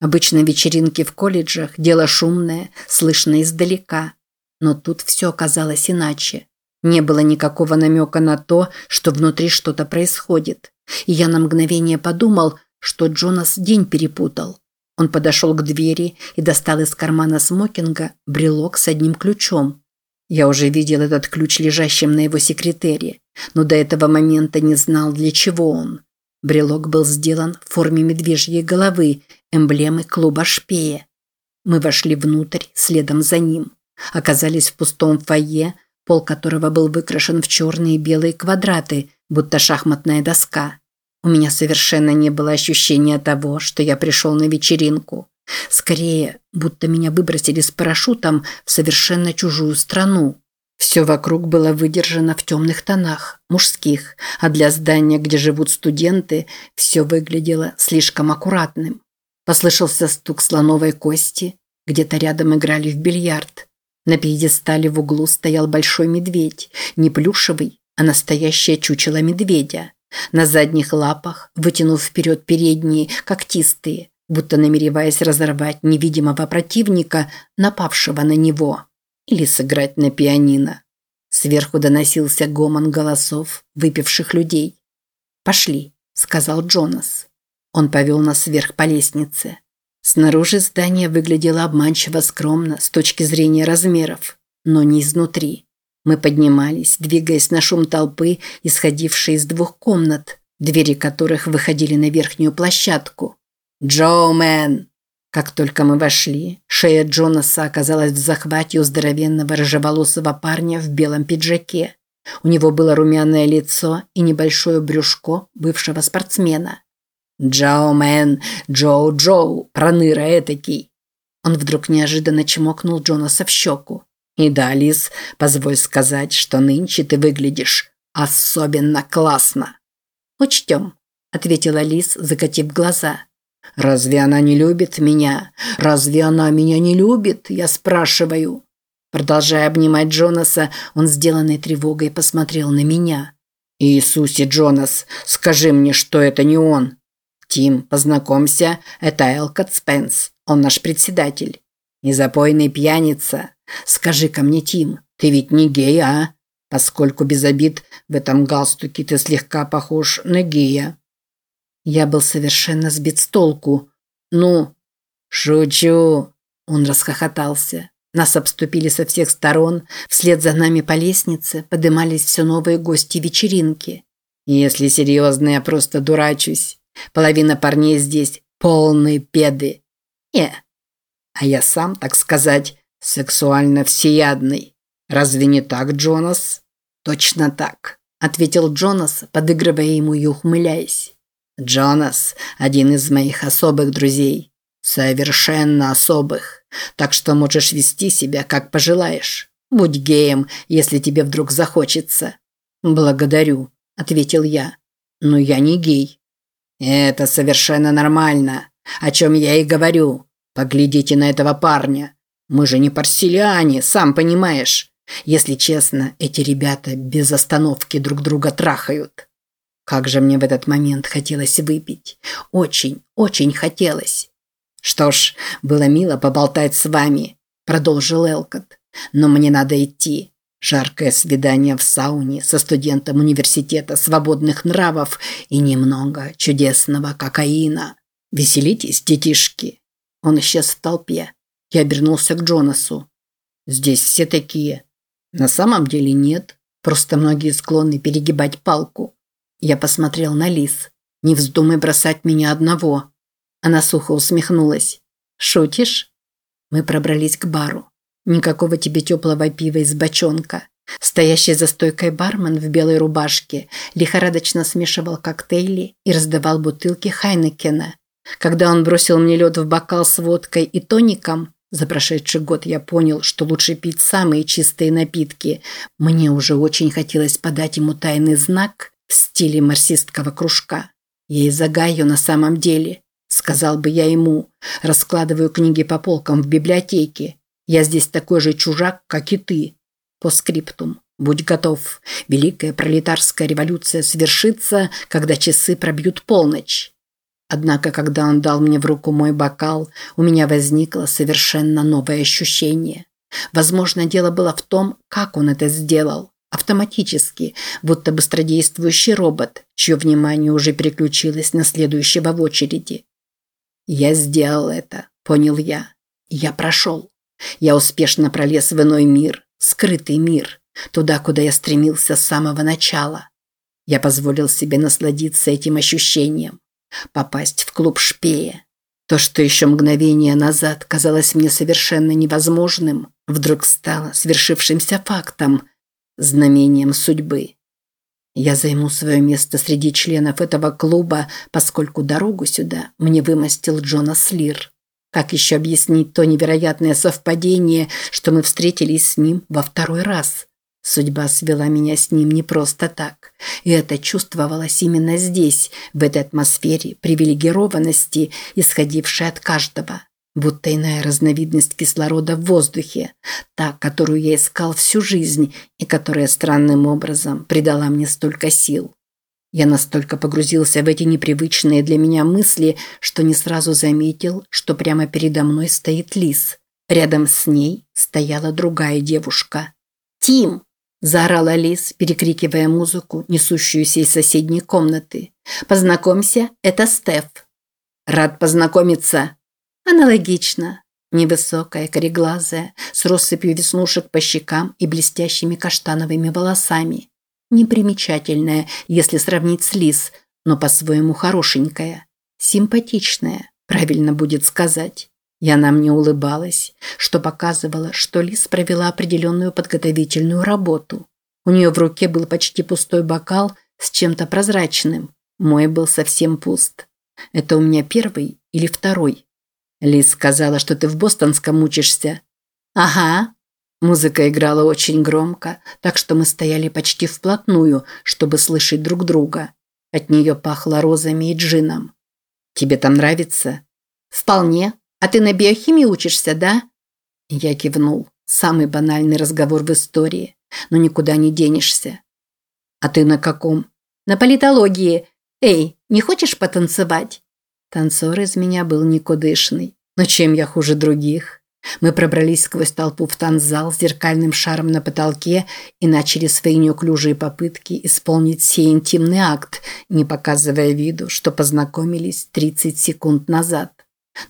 Обычно вечеринки в колледжах – дело шумное, слышно издалека. Но тут все оказалось иначе. Не было никакого намека на то, что внутри что-то происходит. И я на мгновение подумал, что Джонас день перепутал. Он подошел к двери и достал из кармана смокинга брелок с одним ключом. Я уже видел этот ключ лежащим на его секретере, но до этого момента не знал, для чего он. Брелок был сделан в форме медвежьей головы, эмблемы клуба Шпея. Мы вошли внутрь, следом за ним. Оказались в пустом фойе, пол которого был выкрашен в черные и белые квадраты, будто шахматная доска. У меня совершенно не было ощущения того, что я пришел на вечеринку. Скорее, будто меня выбросили с парашютом в совершенно чужую страну. Все вокруг было выдержано в темных тонах, мужских, а для здания, где живут студенты, все выглядело слишком аккуратным. Послышался стук слоновой кости, где-то рядом играли в бильярд. На пьедестале в углу стоял большой медведь, не плюшевый, а настоящее чучело медведя. На задних лапах, вытянув вперед передние, когтистые, будто намереваясь разорвать невидимого противника, напавшего на него. Или сыграть на пианино. Сверху доносился гомон голосов выпивших людей. «Пошли», – сказал Джонас. Он повел нас вверх по лестнице. Снаружи здание выглядело обманчиво скромно с точки зрения размеров, но не изнутри. Мы поднимались, двигаясь на шум толпы, исходившей из двух комнат, двери которых выходили на верхнюю площадку. «Джоумен!» Как только мы вошли, шея Джонаса оказалась в захвате у здоровенного рыжеволосого парня в белом пиджаке. У него было румяное лицо и небольшое брюшко бывшего спортсмена. «Джоумен! Джоу-Джоу! Проныра этакий!» Он вдруг неожиданно чмокнул Джонаса в щеку. И да, Лис, позволь сказать, что нынче ты выглядишь особенно классно. Учтем, ответила Лис, закатив глаза. Разве она не любит меня? Разве она меня не любит? Я спрашиваю. Продолжая обнимать Джонаса, он сделанной тревогой посмотрел на меня. «Иисусе, Джонас, скажи мне, что это не он!» «Тим, познакомься, это Элкот Спенс, он наш председатель». «Незапойный пьяница, Скажи-ка мне, Тим, ты ведь не гей, а? Поскольку без обид в этом галстуке ты слегка похож на гея. Я был совершенно сбит с толку. Ну, шучу. Он расхохотался. Нас обступили со всех сторон, вслед за нами по лестнице подымались все новые гости вечеринки. Если серьезно, я просто дурачусь. Половина парней здесь полные педы. Не. А я сам, так сказать, сексуально всеядный. Разве не так, Джонас? Точно так, ответил Джонас, подыгрывая ему и ухмыляясь. Джонас – один из моих особых друзей. Совершенно особых. Так что можешь вести себя, как пожелаешь. Будь геем, если тебе вдруг захочется. Благодарю, ответил я. Но я не гей. Это совершенно нормально. О чем я и говорю. Поглядите на этого парня. Мы же не парселяне, сам понимаешь. Если честно, эти ребята без остановки друг друга трахают. Как же мне в этот момент хотелось выпить. Очень, очень хотелось. Что ж, было мило поболтать с вами, продолжил Элкот. Но мне надо идти. Жаркое свидание в сауне со студентом университета свободных нравов и немного чудесного кокаина. Веселитесь, детишки. Он исчез в толпе. Я обернулся к Джонасу. Здесь все такие. На самом деле нет. Просто многие склонны перегибать палку. Я посмотрел на Лис. «Не вздумай бросать меня одного». Она сухо усмехнулась. «Шутишь?» Мы пробрались к бару. Никакого тебе теплого пива из бочонка. Стоящий за стойкой бармен в белой рубашке лихорадочно смешивал коктейли и раздавал бутылки Хайнекена. Когда он бросил мне лед в бокал с водкой и тоником, за прошедший год я понял, что лучше пить самые чистые напитки. Мне уже очень хотелось подать ему тайный знак, в стиле марксистского кружка. Я из Огайо на самом деле, сказал бы я ему, раскладываю книги по полкам в библиотеке. Я здесь такой же чужак, как и ты. По скриптум. Будь готов. Великая пролетарская революция свершится, когда часы пробьют полночь. Однако, когда он дал мне в руку мой бокал, у меня возникло совершенно новое ощущение. Возможно, дело было в том, как он это сделал. Автоматически, будто быстродействующий робот, чье внимание уже переключилось на следующего в очереди. «Я сделал это», – понял я. «Я прошел. Я успешно пролез в иной мир, скрытый мир, туда, куда я стремился с самого начала. Я позволил себе насладиться этим ощущением, попасть в клуб Шпея. То, что еще мгновение назад казалось мне совершенно невозможным, вдруг стало свершившимся фактом – знамением судьбы. Я займу свое место среди членов этого клуба, поскольку дорогу сюда мне вымостил Джонас Лир. Как еще объяснить то невероятное совпадение, что мы встретились с ним во второй раз? Судьба свела меня с ним не просто так. И это чувствовалось именно здесь, в этой атмосфере привилегированности, исходившей от каждого будто иная разновидность кислорода в воздухе, та, которую я искал всю жизнь и которая странным образом придала мне столько сил. Я настолько погрузился в эти непривычные для меня мысли, что не сразу заметил, что прямо передо мной стоит Лис. Рядом с ней стояла другая девушка. «Тим!» – заорала Лис, перекрикивая музыку, несущуюся из соседней комнаты. «Познакомься, это Стеф». «Рад познакомиться», Аналогично. Невысокая, кореглазая, с россыпью веснушек по щекам и блестящими каштановыми волосами. Непримечательная, если сравнить с Лис, но по-своему хорошенькая. Симпатичная, правильно будет сказать. И она мне улыбалась, что показывало, что Лис провела определенную подготовительную работу. У нее в руке был почти пустой бокал с чем-то прозрачным. Мой был совсем пуст. Это у меня первый или второй? Лиз сказала, что ты в бостонском учишься. Ага. Музыка играла очень громко, так что мы стояли почти вплотную, чтобы слышать друг друга. От нее пахло розами и джином. Тебе там нравится? Вполне. А ты на биохимии учишься, да? Я кивнул. Самый банальный разговор в истории, но никуда не денешься. А ты на каком? На политологии. Эй, не хочешь потанцевать? Танцор из меня был никудышный. Но чем я хуже других? Мы пробрались сквозь толпу в танцзал с зеркальным шаром на потолке и начали свои неуклюжие попытки исполнить сей интимный акт, не показывая виду, что познакомились 30 секунд назад.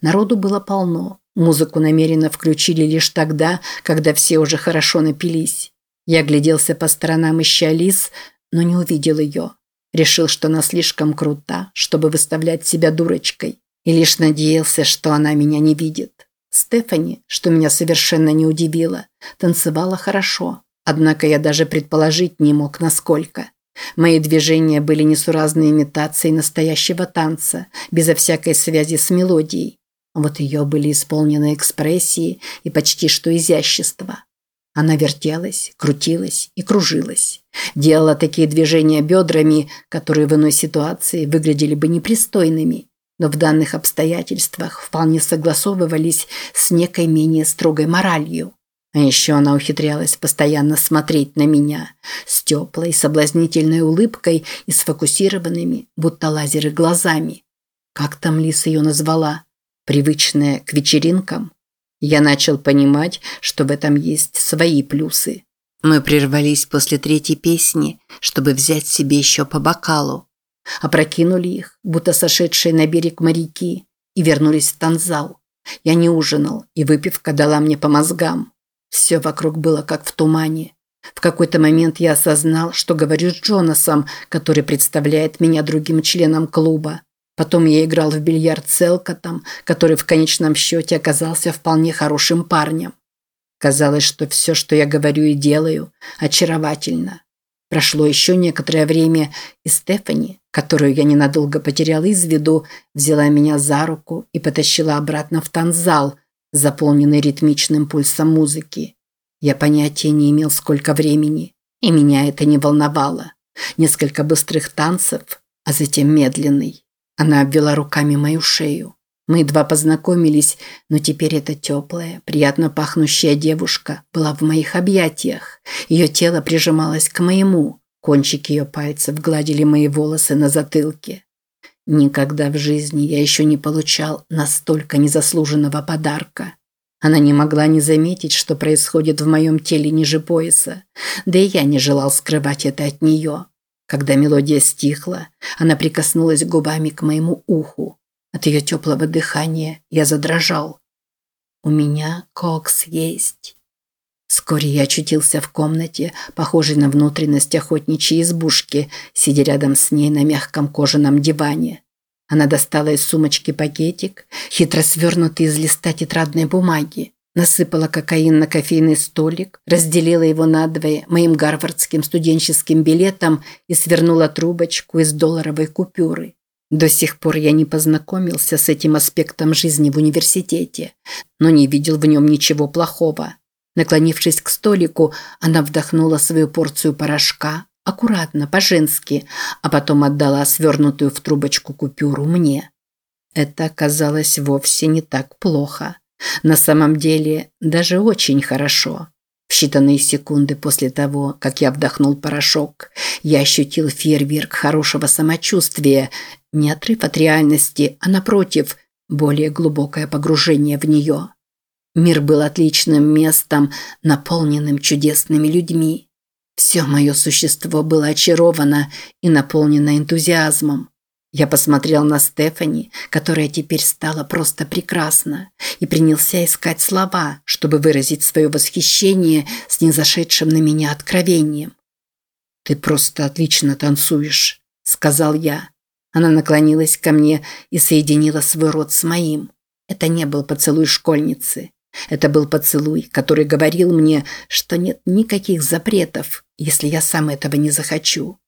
Народу было полно, Музыку намеренно включили лишь тогда, когда все уже хорошо напились. Я гляделся по сторонам, ища Лис, но не увидел ее. Решил, что она слишком крута, чтобы выставлять себя дурочкой. И лишь надеялся, что она меня не видит. Стефани, что меня совершенно не удивило, танцевала хорошо. Однако я даже предположить не мог, насколько. Мои движения были несуразной имитацией настоящего танца, безо всякой связи с мелодией. Вот ее были исполнены экспрессии и почти что изящество. Она вертелась, крутилась и кружилась. Делала такие движения бедрами, которые в иной ситуации выглядели бы непристойными, но в данных обстоятельствах вполне согласовывались с некой менее строгой моралью. А еще она ухитрялась постоянно смотреть на меня с теплой, соблазнительной улыбкой и сфокусированными, будто лазеры, глазами. Как там Лис ее назвала? Привычное к вечеринкам, я начал понимать, что в этом есть свои плюсы. Мы прервались после третьей песни, чтобы взять себе еще по бокалу. Опрокинули их, будто сошедшие на берег моряки, и вернулись в танзал. Я не ужинал, и выпивка дала мне по мозгам. Все вокруг было как в тумане. В какой-то момент я осознал, что говорю с Джонасом, который представляет меня другим членам клуба. Потом я играл в бильярд с Элкотом, который в конечном счете оказался вполне хорошим парнем. Казалось, что все, что я говорю и делаю, очаровательно. Прошло еще некоторое время, и Стефани, которую я ненадолго потерял из виду, взяла меня за руку и потащила обратно в танзал, заполненный ритмичным пульсом музыки. Я понятия не имел, сколько времени, и меня это не волновало. Несколько быстрых танцев, а затем медленный. Она обвела руками мою шею. Мы едва познакомились, но теперь эта теплая, приятно пахнущая девушка была в моих объятиях. Ее тело прижималось к моему. Кончики ее пальцев гладили мои волосы на затылке. Никогда в жизни я еще не получал настолько незаслуженного подарка. Она не могла не заметить, что происходит в моем теле ниже пояса, да и я не желал скрывать это от нее. Когда мелодия стихла, она прикоснулась губами к моему уху. От ее теплого дыхания я задрожал. «У меня кокс есть». Вскоре я очутился в комнате, похожей на внутренность охотничьей избушки, сидя рядом с ней на мягком кожаном диване. Она достала из сумочки пакетик, хитро свернутый из листа тетрадной бумаги, Насыпала кокаин на кофейный столик, разделила его надвое моим гарвардским студенческим билетом и свернула трубочку из долларовой купюры. До сих пор я не познакомился с этим аспектом жизни в университете, но не видел в нем ничего плохого. Наклонившись к столику, она вдохнула свою порцию порошка, аккуратно, по-женски, а потом отдала свернутую в трубочку купюру мне. Это оказалось вовсе не так плохо. На самом деле, даже очень хорошо. В считанные секунды после того, как я вдохнул порошок, я ощутил фейерверк хорошего самочувствия, не отрыв от реальности, а напротив, более глубокое погружение в нее. Мир был отличным местом, наполненным чудесными людьми. Все мое существо было очаровано и наполнено энтузиазмом. Я посмотрел на Стефани, которая теперь стала просто прекрасна, и принялся искать слова, чтобы выразить свое восхищение с незашедшим на меня откровением. «Ты просто отлично танцуешь», – сказал я. Она наклонилась ко мне и соединила свой рот с моим. Это не был поцелуй школьницы. Это был поцелуй, который говорил мне, что нет никаких запретов, если я сам этого не захочу.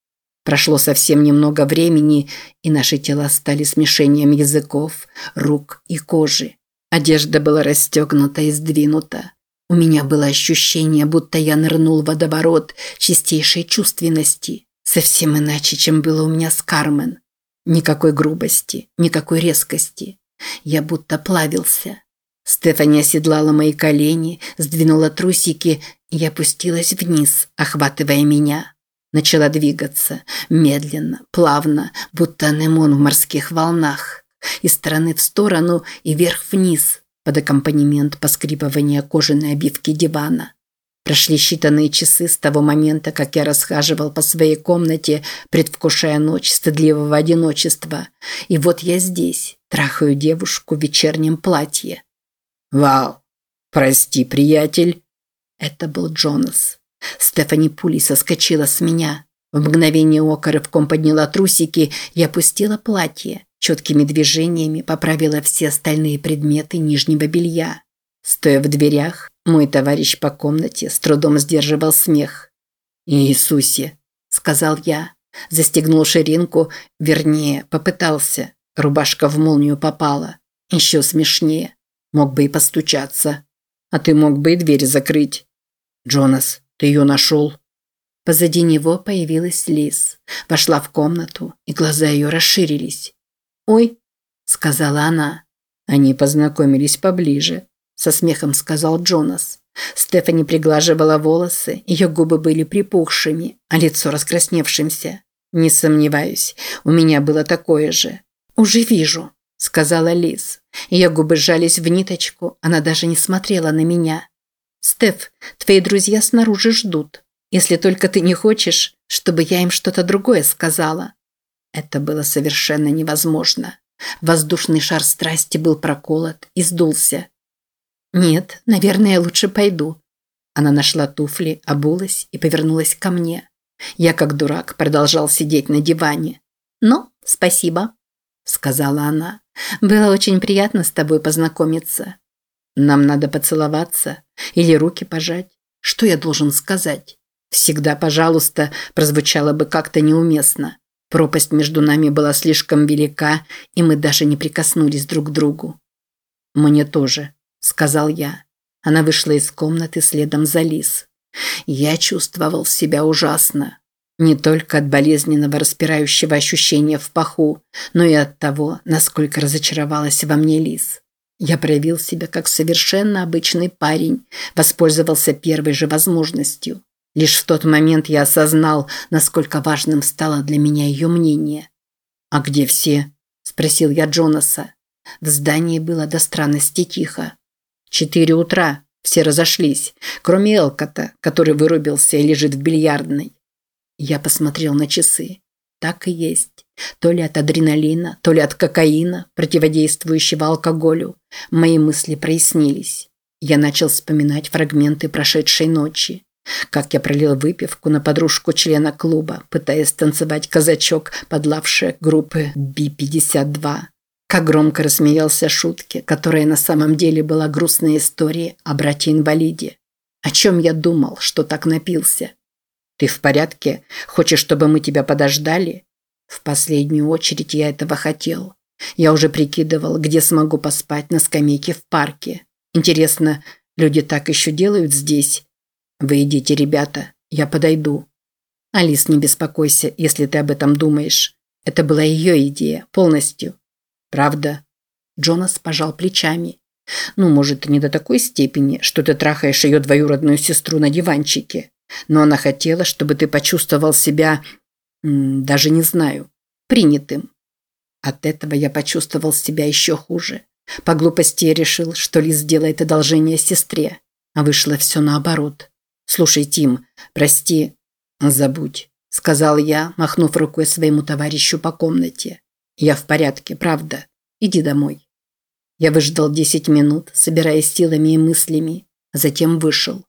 Прошло совсем немного времени, и наши тела стали смешением языков, рук и кожи. Одежда была расстегнута и сдвинута. У меня было ощущение, будто я нырнул в водоворот чистейшей чувственности, совсем иначе, чем было у меня с Кармен. Никакой грубости, никакой резкости. Я будто плавился. Стефани оседлала мои колени, сдвинула трусики и опустилась вниз, охватывая меня. Начала двигаться, медленно, плавно, будто анемон в морских волнах. Из стороны в сторону и вверх-вниз, под аккомпанемент поскрипывания кожаной обивки дивана. Прошли считанные часы с того момента, как я расхаживал по своей комнате, предвкушая ночь стыдливого одиночества. И вот я здесь, трахаю девушку в вечернем платье. Вау. Прости, приятель. Это был Джонас. Стефани пулей соскочила с меня. В мгновение ока рывком подняла трусики и опустила платье. Четкими движениями поправила все остальные предметы нижнего белья. Стоя в дверях, мой товарищ по комнате с трудом сдерживал смех. «Иисусе!» – сказал я. Застегнул ширинку, вернее, попытался. Рубашка в молнию попала. Еще смешнее. Мог бы и постучаться. А ты мог бы и дверь закрыть. Джонас, ты ее нашел? Позади него появилась Лиз. Вошла в комнату, и глаза ее расширились. «Ой», – сказала она. Они познакомились поближе, со смехом сказал Джонас. Стефани приглаживала волосы, ее губы были припухшими, а лицо раскрасневшимся. Не сомневаюсь, у меня было такое же. Уже вижу, сказала Лиз. Ее губы сжались в ниточку, она даже не смотрела на меня. Стеф, твои друзья снаружи ждут. Если только ты не хочешь, чтобы я им что-то другое сказала. Это было совершенно невозможно. Воздушный шар страсти был проколот и сдулся. Нет, наверное, лучше пойду. Она нашла туфли, обулась и повернулась ко мне. Я, как дурак, продолжал сидеть на диване. «Ну, спасибо», – сказала она. «Было очень приятно с тобой познакомиться. Нам надо поцеловаться или руки пожать. Что я должен сказать? Всегда, пожалуйста, прозвучало бы как-то неуместно. Пропасть между нами была слишком велика, и мы даже не прикоснулись друг к другу. Мне тоже, сказал я. Она вышла из комнаты следом за Лиз. Я чувствовал себя ужасно. Не только от болезненного распирающего ощущения в паху, но и от того, насколько разочаровалась во мне Лиз. Я проявил себя как совершенно обычный парень, воспользовался первой же возможностью. Лишь в тот момент я осознал, насколько важным стало для меня ее мнение. «А где все?» – спросил я Джонаса. В здании было до странности тихо. «Четыре утра. Все разошлись, кроме Элкота, который вырубился и лежит в бильярдной». Я посмотрел на часы. Так и есть. То ли от адреналина, то ли от кокаина, противодействующего алкоголю. Мои мысли прояснились. Я начал вспоминать фрагменты прошедшей ночи. Как я пролил выпивку на подружку члена клуба, пытаясь танцевать казачок, подлавшая группы Би-52. Как громко рассмеялся шутке, которая на самом деле была грустной историей о брате-инвалиде. О чем я думал, что так напился? «Ты в порядке? Хочешь, чтобы мы тебя подождали?» В последнюю очередь я этого хотел. Я уже прикидывал, где смогу поспать на скамейке в парке. Интересно, люди так еще делают здесь? «Вы идите, ребята, я подойду». «Алис, не беспокойся, если ты об этом думаешь. Это была ее идея, полностью». «Правда?» Джонас пожал плечами. «Ну, может, не до такой степени, что ты трахаешь ее двоюродную сестру на диванчике. Но она хотела, чтобы ты почувствовал себя, даже не знаю, принятым. От этого я почувствовал себя еще хуже. По глупости я решил, что Лиз сделает одолжение сестре, а вышло все наоборот. «Слушай, Тим, прости». «Забудь», – сказал я, махнув рукой своему товарищу по комнате. «Я в порядке, правда. Иди домой». Я выждал десять минут, собираясь силами и мыслями, затем вышел.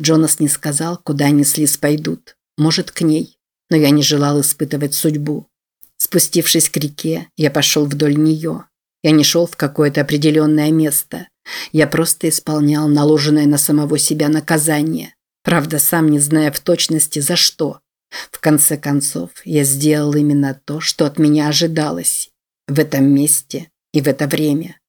Джонас не сказал, куда они с Лиз пойдут. Может, к ней. Но я не желал испытывать судьбу. Спустившись к реке, я пошел вдоль нее. Я не шел в какое-то определенное место. Я просто исполнял наложенное на самого себя наказание. Правда, сам не зная в точности за что. В конце концов, я сделал именно то, что от меня ожидалось. В этом месте и в это время.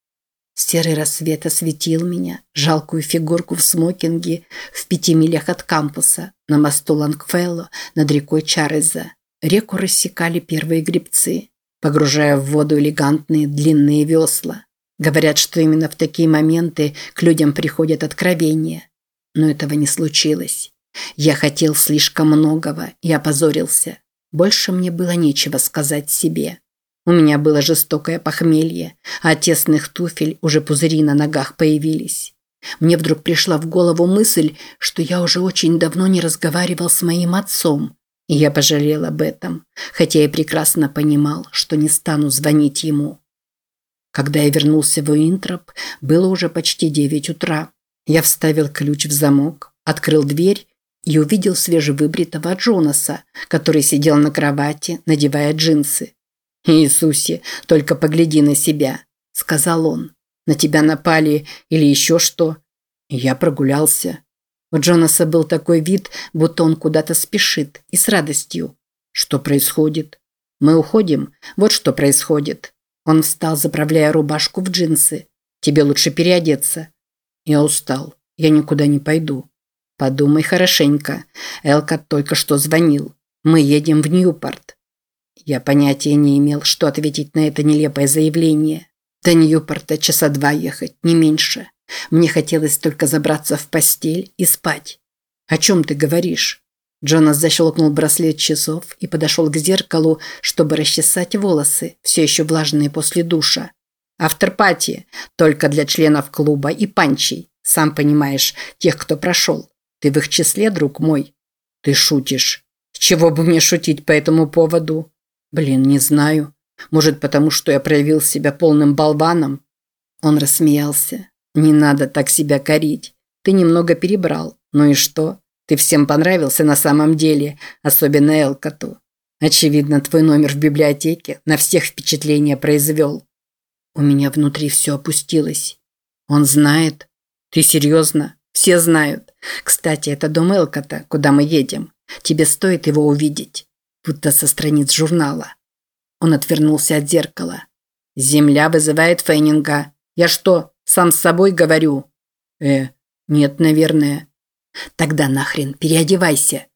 Серый рассвет осветил меня, жалкую фигурку в смокинге, в пяти милях от кампуса, на мосту Лангфелло над рекой Чареза. Реку рассекали первые гребцы, погружая в воду элегантные длинные весла. Говорят, что именно в такие моменты к людям приходят откровения но этого не случилось. Я хотел слишком многого и опозорился. Больше мне было нечего сказать себе. У меня было жестокое похмелье, а от тесных туфель уже пузыри на ногах появились. Мне вдруг пришла в голову мысль, что я уже очень давно не разговаривал с моим отцом. И я пожалел об этом, хотя и прекрасно понимал, что не стану звонить ему. Когда я вернулся в Уинтроп, было уже почти девять утра. Я вставил ключ в замок, открыл дверь и увидел свежевыбритого Джонаса, который сидел на кровати, надевая джинсы. «Иисусе, только погляди на себя», – сказал он. «На тебя напали или еще что?» Я прогулялся. У Джонаса был такой вид, будто он куда-то спешит и с радостью. «Что происходит?» «Мы уходим. Вот что происходит». Он встал, заправляя рубашку в джинсы. «Тебе лучше переодеться». «Я устал. Я никуда не пойду». «Подумай хорошенько. Элка только что звонил. Мы едем в Ньюпорт». Я понятия не имел, что ответить на это нелепое заявление. До Ньюпорта часа два ехать, не меньше. Мне хотелось только забраться в постель и спать. «О чем ты говоришь?» Джонас защелкнул браслет часов и подошел к зеркалу, чтобы расчесать волосы, все еще влажные после душа. «Авторпати, только для членов клуба и панчей, сам понимаешь, тех, кто прошел. Ты в их числе, друг мой?» «Ты шутишь. С чего бы мне шутить по этому поводу?» «Блин, не знаю. Может, потому что я проявил себя полным болваном?» Он рассмеялся. «Не надо так себя корить. Ты немного перебрал. Ну и что? Ты всем понравился на самом деле, особенно Элкоту. Очевидно, твой номер в библиотеке на всех впечатление произвел». У меня внутри все опустилось. «Он знает?» «Ты серьезно? Все знают. Кстати, это дом Элкота, куда мы едем. Тебе стоит его увидеть». Будто со страниц журнала. Он отвернулся от зеркала. «Земля вызывает Фейнинга. Я что, сам с собой говорю?» «Э, нет, наверное». «Тогда нахрен переодевайся».